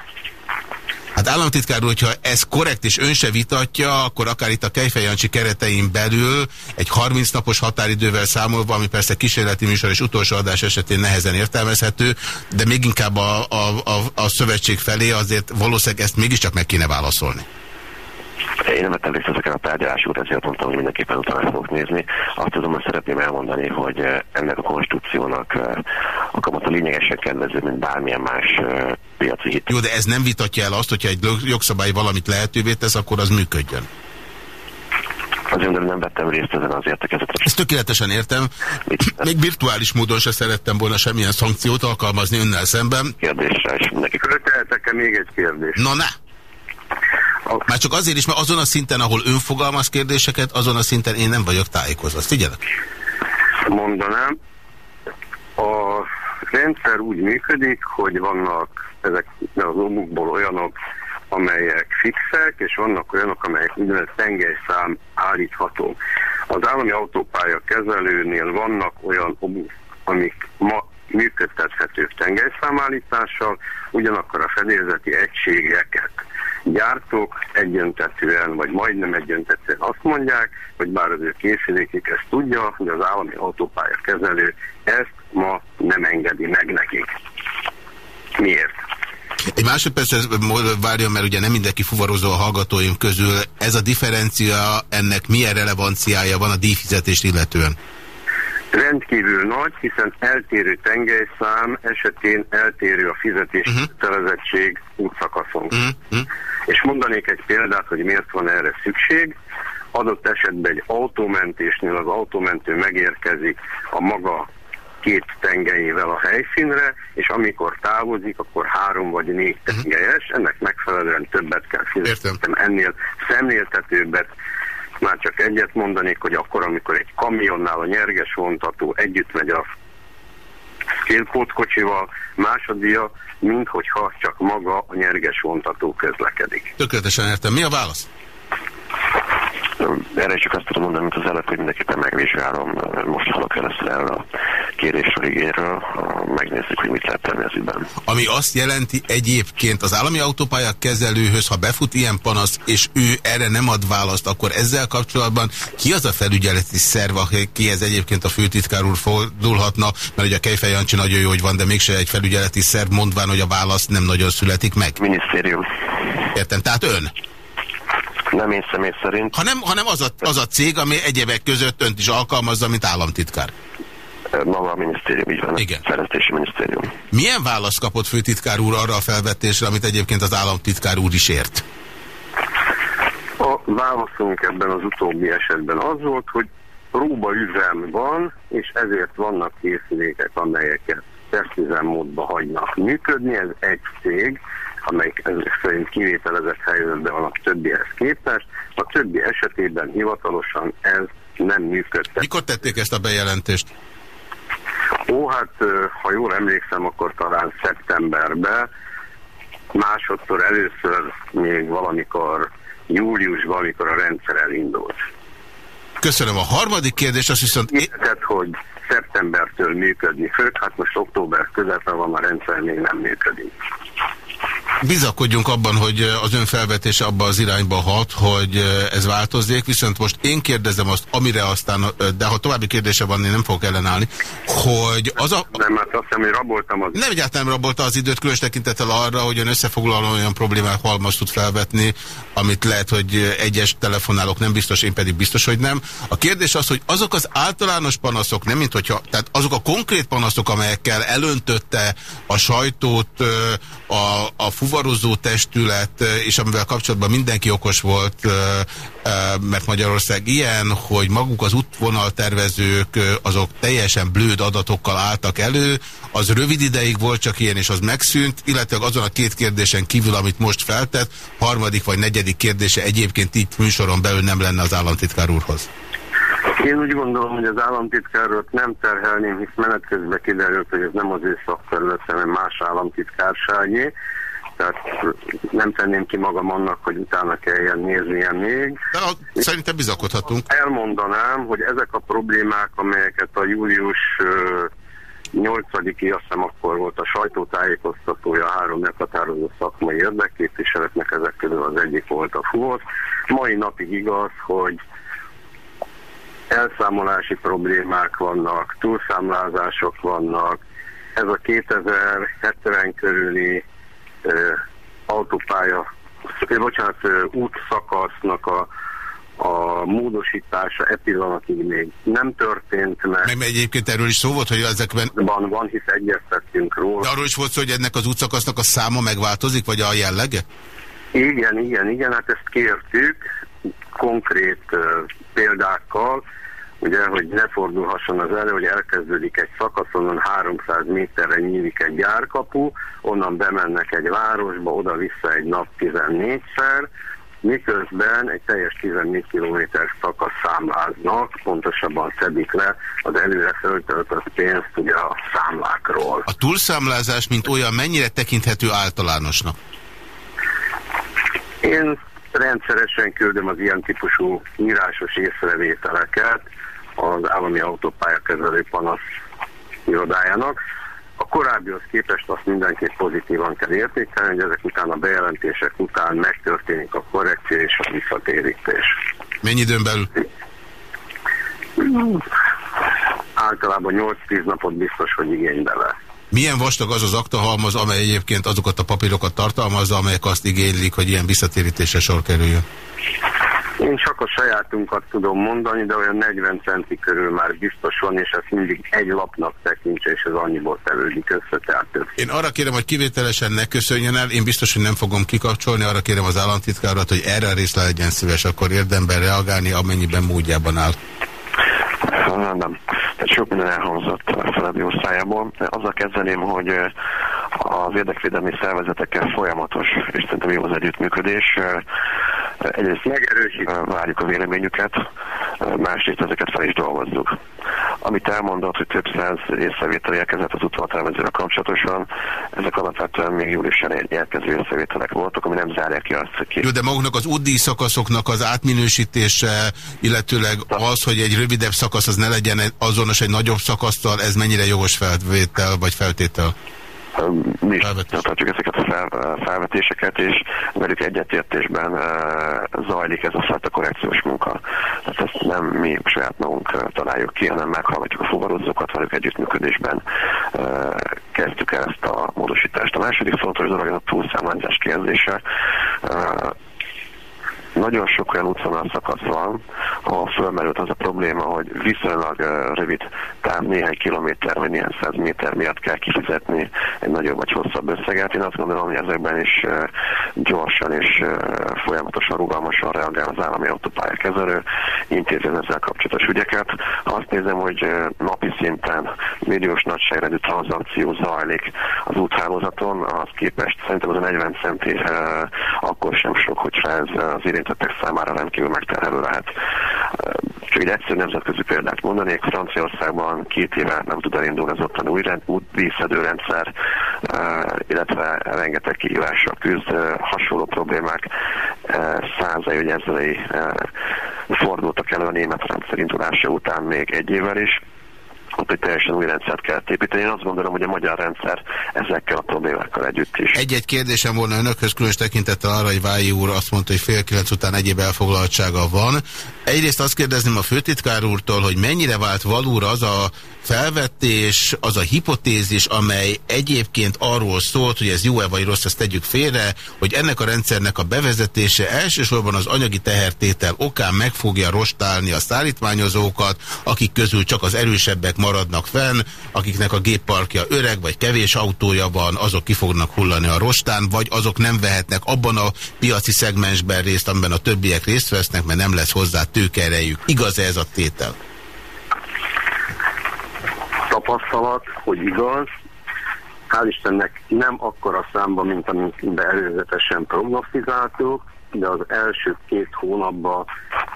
Hát államtitkár úr, hogyha ez korrekt és ön se vitatja, akkor akár itt a Kejfejancsi keretein belül egy 30 napos határidővel számolva, ami persze kísérleti műsor és utolsó adás esetén nehezen értelmezhető, de még inkább a, a, a, a szövetség felé azért valószínűleg ezt mégiscsak meg kéne válaszolni.
Én nem vettem részt ezeken a tárgyalásokra, ezért mondtam, hogy mindenképpen utána fogok nézni. Azt tudom, hogy szeretném elmondani, hogy eh, ennek a konstrukciónak eh, a kamata lényegesen kedvező, mint bármilyen más eh, piaci hit.
Jó, de ez nem vitatja el azt, hogyha egy jogszabály valamit lehetővé tesz, akkor az működjön.
Azért nem, nem vettem részt ezen az értekezetre.
Ezt tökéletesen értem. Még virtuális módon se szerettem volna semmilyen szankciót alkalmazni önnel szemben.
Kérdésre is mindenki.
Föltehetek-e még egy kérdést?
Na ne! Már csak azért is, mert azon a szinten, ahol ön fogalmaz kérdéseket, azon a szinten én nem vagyok tájékozva. Azt figyelek?
Mondanám, a rendszer úgy működik, hogy vannak ezek az omukból olyanok, amelyek fixek, és vannak olyanok, amelyek úgynevezett tengelyszám állítható. Az állami autópálya kezelőnél vannak olyan omuk, amik ma működtethetők tengelyszámállítással, ugyanakkor a fedélzeti egységeket gyártók egyöntetően, vagy majdnem egyöntetően azt mondják, hogy bár az ő készülékük ezt tudja, hogy az állami autópálya kezelő ezt ma nem engedi meg nekik. Miért?
Egy másodperc várjon, mert ugye nem mindenki fuvarozó a hallgatóim közül. Ez a differencia, ennek milyen relevanciája van a díjfizetést illetően?
Rendkívül nagy, hiszen eltérő tengelyszám esetén eltérő a fizetés uh -huh. kötelezettség útszakaszon. Uh -huh. És mondanék egy példát, hogy miért van erre szükség. Adott esetben egy autómentésnél az autómentő megérkezik a maga két tengelyével a helyszínre, és amikor távozik, akkor három vagy négy mhm. tengelyes, ennek megfelelően többet kell fizetni. Ennél szemléltetőbbet már csak egyet mondanék, hogy akkor, amikor egy kamionnál a nyerges vontató együtt megy a skillkódkocsival, másodia, mint hogyha csak maga a nyerges vontató közlekedik.
Tökéletesen értem. Mi a válasz?
Erre csak azt tudom mondani, mint az előtt, hogy mindenképpen megvizsgálom. Most hallok először erről a kérésről, igényről. Megnézzük, hogy mit lehet tenni az ügyben.
Ami azt jelenti egyébként az állami autópálya kezelőhöz, ha befut ilyen panasz, és ő erre nem ad választ, akkor ezzel kapcsolatban ki az a felügyeleti szerv, ez egyébként a főtitkár úr fordulhatna, mert ugye a Kejfej Jancsi nagyon jó, hogy van, de mégse egy felügyeleti szerv, mondván, hogy a válasz nem nagyon születik meg.
Minisztérium.
Értem, tehát ön?
Nem én személy szerint.
Hanem, hanem az, a, az a cég, ami egyebek között önt is alkalmazza, mint államtitkár.
Maga a minisztérium, így van.
Igen.
Fejlesztési minisztérium.
Milyen választ kapott főtitkár úr arra a felvetésre, amit egyébként az államtitkár úr is ért?
A válaszunk ebben az utóbbi esetben az volt, hogy próbaüzem van, és ezért vannak készülékek, amelyeket tesztüzemmódba hagynak működni. Ez egy cég, amelyik ezek szerint kivételezett helyzetben van a többihez képest. A többi esetében hivatalosan ez nem működhet.
Mikor tették ezt a bejelentést?
Ó, hát ha jól emlékszem, akkor talán szeptemberben, másodszor először még valamikor júliusban, amikor a rendszer elindult.
Köszönöm. A harmadik kérdés az viszont...
Érted, hogy szeptembertől működni fők, hát most október közepe van, a rendszer még nem működik.
Bizakodjunk abban, hogy az ön felvetése abba az irányba hat, hogy ez változzék, viszont most én kérdezem azt, amire aztán, de ha további kérdése van, én nem fogok ellenállni, hogy az a...
Nem, hát azt hiszem, hogy raboltam az...
Nem egyáltalán rabolta az időt, különös tekintettel arra, hogy ön összefoglaló olyan problémák halmaz tud felvetni, amit lehet, hogy egyes telefonálók nem biztos, én pedig biztos, hogy nem. A kérdés az, hogy azok az általános panaszok, nem mint hogyha, tehát azok a konkrét panaszok, amelyekkel elöntötte a sajtót a, a fuvarozó testület, és amivel kapcsolatban mindenki okos volt, mert Magyarország ilyen, hogy maguk az útvonaltervezők azok teljesen blőd adatokkal álltak elő, az rövid ideig volt csak ilyen, és az megszűnt, illetve azon a két kérdésen kívül, amit most feltett, harmadik vagy negyedik kérdése egyébként így műsoron belül nem lenne az államtitkár úrhoz.
Én úgy gondolom, hogy az államtitkárot nem terhelném, hisz menet közben kiderült, hogy ez nem az ő szakterület, hanem más államtitkárságé. Tehát nem tenném ki magam annak, hogy utána kelljen néznie még.
De a, szerintem bizakodhatunk.
Elmondanám, hogy ezek a problémák, amelyeket a július 8-i, azt hiszem akkor volt a sajtótájékoztatója három meghatározó szakmai érdekképviseletnek, ezek közül az egyik volt a FUOT. Mai napig igaz, hogy elszámolási problémák vannak, túlszámlázások vannak, ez a 2070 körüli autópálya, bocsánat, útszakasznak a, a módosítása e pillanatig még nem történt meg.
Meg egyébként erről is szó volt, hogy ezekben...
Van, van, hisz egyeztettünk róla.
De arról is volt szó, hogy ennek az útszakasznak a száma megváltozik, vagy a jellege?
Igen, igen, igen, hát ezt kértük konkrét uh, példákkal, ugye, hogy ne fordulhasson az elő, hogy elkezdődik egy szakasz, onnan 300 méterre nyílik egy gyárkapu, onnan bemennek egy városba, oda-vissza egy nap 14-szer, miközben egy teljes 14 kilométer szakasz számláznak, pontosabban szedik le az előre föltöltött pénzt ugye a számlákról.
A túlszámlázás, mint olyan, mennyire tekinthető általánosnak?
Én rendszeresen küldöm az ilyen típusú írásos észrevételeket az állami autópályakezelő panasz irodájának. A korábbihoz képest azt mindenképp pozitívan kell értékelni, hogy ezek után a bejelentések után megtörténik a korrekció és a visszatérítés.
Mennyi időn belül?
Általában 8-10 napot biztos, hogy igénybe lesz.
Milyen vastag az az aktahalmaz, amely egyébként azokat a papírokat tartalmazza, amelyek azt igénylik, hogy ilyen visszatérítésre sor kerüljön?
Én csak a sajátunkat tudom mondani, de olyan 40 centi körül már biztos van, és ezt mindig egy lapnak tekintse, és ez annyiból tevődik össze, tehát több.
Én arra kérem, hogy kivételesen ne köszönjön el, én biztos, hogy nem fogom kikapcsolni, arra kérem az államtitkárat, hogy erre a részre legyen szíves, akkor érdemben reagálni, amennyiben módjában áll.
Nem, tehát sok minden elhangzott a Feledi szájából. Azzal kezdeném, hogy az érdekvédelmi szervezetekkel folyamatos, és szerintem jó az együttműködés. Egyrészt megerősít, várjuk a véleményüket, másrészt ezeket fel is dolgozzuk. Amit elmondott, hogy több száz észrevétel érkezett az útvonaltervezőre kapcsolatosan, ezek alapvetően még júliusan érkező észrevételek voltak, ami nem zárják ki azt ki.
Jó, de maguknak az útdíj szakaszoknak az átminősítése, illetőleg az, hogy egy rövidebb szakasz az ne legyen azonos egy nagyobb szakasztal, ez mennyire jogos felvétel vagy feltétel?
mi is tartjuk ezeket a fel, felvetéseket, és velük egyetértésben zajlik ez a fajta korrekciós munka. Tehát ezt nem mi saját magunk találjuk ki, hanem meghallgatjuk a fuvarozókat, velük együttműködésben kezdjük el ezt a módosítást. A második fontos dolog a túlszámlázás kérdése nagyon sok olyan útvonal szakasz van, ahol fölmerült az a probléma, hogy viszonylag rövid táv néhány kilométer vagy néhány száz méter miatt kell kifizetni egy nagyobb vagy hosszabb összeget. Én azt gondolom, hogy ezekben is gyorsan és folyamatosan, rugalmasan reagál az állami autópályakezelő, intézi ezzel kapcsolatos ügyeket. Azt nézem, hogy napi szinten milliós nagyságrendű tranzakció zajlik az úthálózaton, az képest szerintem az a 40 centi akkor sem sok, hogyha ez az érintettek számára rendkívül megterhelő lehet. Csak egy egyszerű nemzetközi példát mondanék, Franciaországban két éve nem tud elindulni az ottani új rend, rendszer, illetve rengeteg kihívással küzd, hasonló problémák százai, hogy ezzel fordultak elő a német rendszer indulása után még egy évvel is ott egy teljesen új rendszert kell építeni. Én azt gondolom, hogy a magyar rendszer ezekkel a problémákkal együtt is.
Egy-egy kérdésem volna önökhöz, különös tekintettel arra, hogy Vályi úr azt mondta, hogy fél kilenc után egyéb elfoglaltsága van. Egyrészt azt kérdezném a főtitkár úrtól, hogy mennyire vált valóra az a felvetés, az a hipotézis, amely egyébként arról szólt, hogy ez jó-e vagy rossz, ezt tegyük félre, hogy ennek a rendszernek a bevezetése elsősorban az anyagi tehertétel okán meg fogja rostálni a szállítmányozókat, akik közül csak az erősebbek maradnak fenn, akiknek a gépparkja öreg vagy kevés autója van, azok ki fognak hullani a rostán, vagy azok nem vehetnek abban a piaci szegmensben részt, amiben a többiek részt vesznek, mert nem lesz hozzá tőkerejük. Igaz -e ez a tétel?
tapasztalat, hogy igaz. Hál' Istennek nem akkora számban, mint amit előzetesen prognosztizáltuk, de az első két hónapban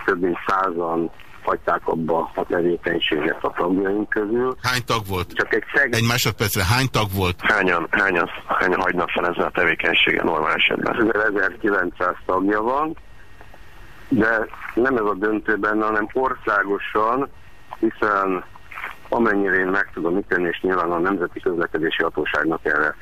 több mint százan hagyták abba a tevékenységet a tagjaink közül.
Hány tag volt?
Csak egy, szeg...
egy másodpercre, hány tag volt?
Hányan, hányan, hányan hagynak fel ezzel a tevékenységgel normál esetben?
1900 tagja van, de nem ez a döntő benne, hanem országosan, hiszen amennyire én meg tudom ítélni, és nyilván a Nemzeti Közlekedési Hatóságnak erre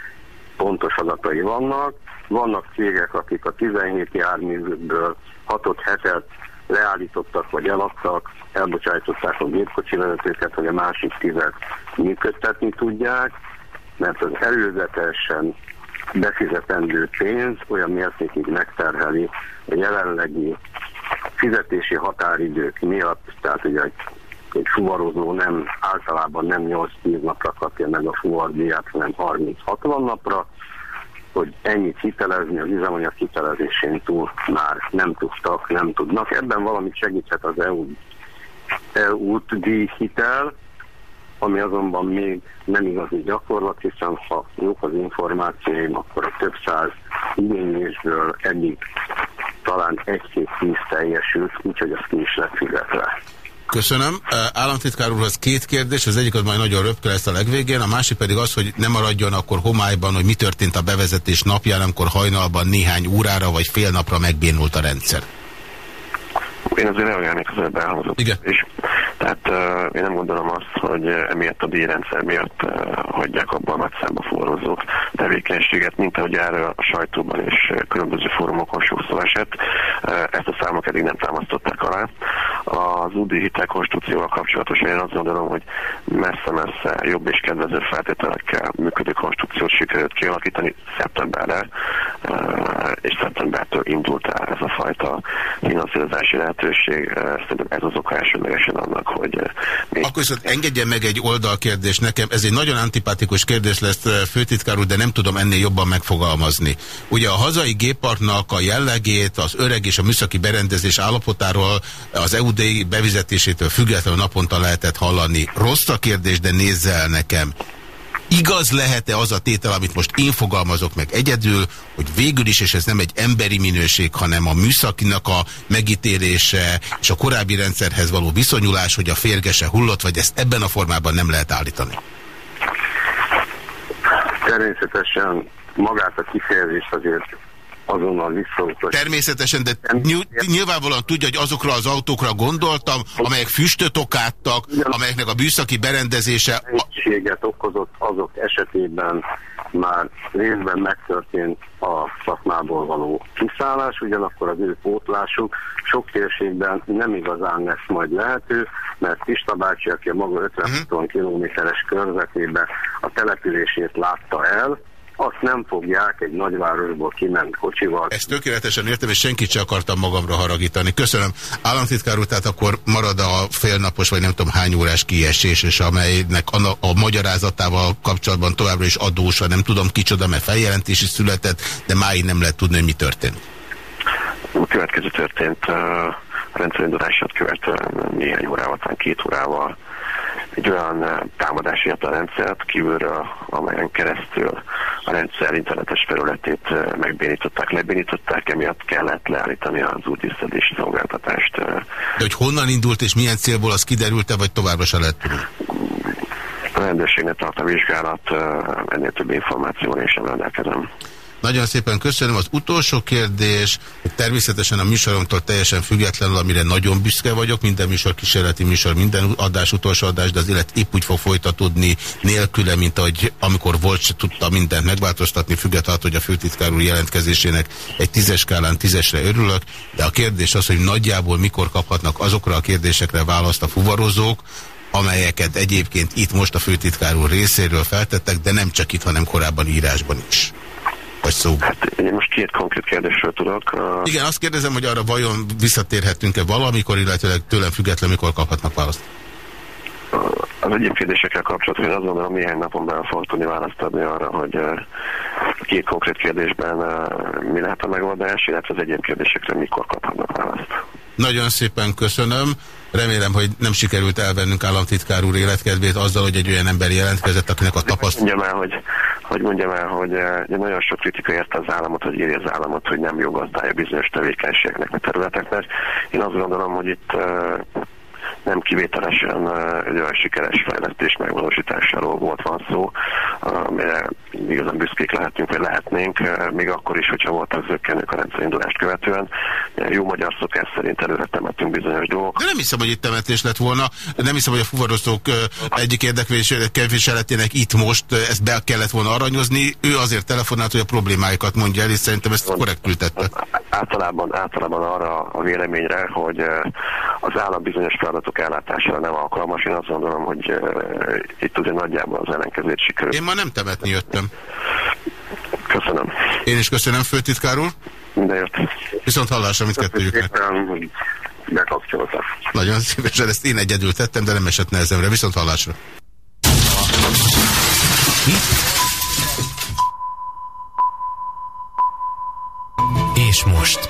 pontos adatai vannak. Vannak cégek, akik a 17 járművükből 6-7-et leállítottak vagy eladtak, elbocsájtották a gépkocsi vezetőket, hogy a másik tizet működtetni tudják, mert az előzetesen befizetendő pénz olyan mértékig megterheli a jelenlegi fizetési határidők miatt, tehát ugye egy fuvarozó nem, általában nem 8-10 napra kapja meg a fuvardíját, hanem 30-60 napra, hogy ennyit hitelezni, az üzemanyag hitelezésén túl már nem tudtak, nem tudnak. Ebben valamit segíthet az EU, EU hitel, ami azonban még nem igazi gyakorlat, hiszen ha jók az információim, akkor a több száz igénylésből eddig talán egy-két tíz teljesült, úgyhogy az ki is lett fizetve.
Köszönöm. Államtitkár úrhoz két kérdés, az egyik az majd nagyon röpke lesz a legvégén, a másik pedig az, hogy nem maradjon akkor homályban, hogy mi történt a bevezetés napján, amikor hajnalban néhány órára vagy fél napra megbénult a rendszer.
Én azért reagálnék az ebben elhangzott.
Igen.
És, tehát uh, én nem gondolom azt, hogy emiatt a díjrendszer miatt uh, hagyják abban a nagy számba forrózók tevékenységet, mint ahogy erről a sajtóban és különböző fórumokon sokszor esett. Uh, ezt a számok eddig nem támasztották alá. Az UDI hitel konstrukcióval kapcsolatosan én azt gondolom, hogy messze-messze jobb és kedvező feltételekkel működő konstrukciót sikerült kialakítani szeptemberre, uh, és szeptembertől indult el ez a fajta finanszírozási lehetőség. Szerintem ez az oka elsőlegesen annak, hogy...
Még... Akkor viszont engedjen meg egy oldalkérdés nekem. Ez egy nagyon antipatikus kérdés lesz, főtitkár úr, de nem tudom ennél jobban megfogalmazni. Ugye a hazai gépparknak a jellegét, az öreg és a műszaki berendezés állapotáról, az EUD bevizetésétől függetlenül naponta lehetett hallani. Rossz a kérdés, de nézze el nekem. Igaz lehet-e az a tétel, amit most én fogalmazok meg egyedül, hogy végül is, és ez nem egy emberi minőség, hanem a műszakinak a megítélése és a korábbi rendszerhez való viszonyulás, hogy a férgese hullott, vagy ezt ebben a formában nem lehet állítani?
Természetesen magát a kifejezést azért azonnal visszautasít.
Természetesen, de nyilvánvalóan tudja, hogy azokra az autókra gondoltam, amelyek füstöt okáttak, amelyeknek a bűszaki berendezése...
Nehézséget okozott azok esetében már részben megtörtént a szakmából való kiszállás, ugyanakkor az ő pótlásuk sok térségben nem igazán lesz majd lehető, mert Pista bácsi, aki a maga 50 uh -huh. kilométeres körzetében a települését látta el, azt nem fogják egy nagyvárosból kiment kocsival.
Ezt tökéletesen értem, és senkit sem akartam magamra haragítani. Köszönöm. Államtitkár úr, tehát akkor marad a félnapos, vagy nem tudom hány órás kiesés, és amelynek a, a magyarázatával kapcsolatban továbbra is adós, nem tudom kicsoda, mert feljelentés is született, de máig nem lehet tudni, hogy mi történt.
A következő történt a rendszerindulását követően néhány órával, talán két órával egy olyan eh, támadási a rendszert kívülről, amelyen keresztül a rendszer internetes felületét eh, megbénították, lebénították, emiatt kellett leállítani az útvisszedési szolgáltatást. Eh. De
hogy honnan indult és milyen célból, az kiderült-e, vagy továbbra se tudni?
A rendőrségnek tart a vizsgálat, ennél több információval én sem rendelkezem.
Nagyon szépen köszönöm. Az utolsó kérdés, természetesen a műsoromtól teljesen függetlenül, amire nagyon büszke vagyok, minden műsor kísérleti műsor, minden adás utolsó adás, de az élet épp úgy fog folytatódni nélküle, mint ahogy amikor volt, se tudta mindent megváltoztatni, függetlenül, hogy a főtitkár úr jelentkezésének egy tízes skálán tízesre örülök, de a kérdés az, hogy nagyjából mikor kaphatnak azokra a kérdésekre választ a fuvarozók, amelyeket egyébként itt most a főtitkár úr részéről feltettek, de nem csak itt, hanem korábban írásban is. Vagy szó.
Hát én most két konkrét kérdésről tudok.
Igen, azt kérdezem, hogy arra vajon visszatérhetünk-e valamikor, illetve tőlem független, mikor kaphatnak választ?
Az egyéb kérdésekkel kapcsolatban én azt gondolom, néhány napon belül fog tudni választ adni arra, hogy két konkrét kérdésben mi lehet a megoldás, illetve az egyéb kérdésekre mikor kaphatnak választ.
Nagyon szépen köszönöm. Remélem, hogy nem sikerült elvennünk államtitkár úr életkedvét azzal, hogy egy olyan ember jelentkezett, akinek a tapasztalat...
Mondjam el, hogy, hogy mondjam el, hogy nagyon sok kritika érte az államot, hogy írja az államot, hogy nem jó bizonyos tevékenységeknek, a területeknek. Én azt gondolom, hogy itt nem kivételesen egy olyan sikeres fejlesztés megvalósításáról volt van szó, amire igazán büszkék lehetünk, vagy lehetnénk, még akkor is, hogyha voltak zöggenők a rendszerindulást követően. Jó magyar szokás szerint előre temetünk bizonyos dolgok.
De nem hiszem, hogy itt temetés lett volna. Nem hiszem, hogy a fuvarozók egyik érdeklésképviseletének itt most ezt be kellett volna aranyozni. Ő azért telefonált, hogy a problémáikat mondja el, és szerintem ezt korrektül tette.
Általában, általában arra a véleményre, hogy az állam bizonyos feladatok ellátására nem alkalmas. Én azt gondolom, hogy uh, itt ugye nagyjából az ellenkezőt sikerül.
Én ma nem temetni jöttem.
Köszönöm.
Én is köszönöm, főtitkár úr.
Minden jött.
Viszont hallásra, mit kettőjüknek.
Bekapcsoltak.
Nagyon szívesen, ezt én egyedül tettem, de nem esett nehezemre. Viszont hallásra.
És most,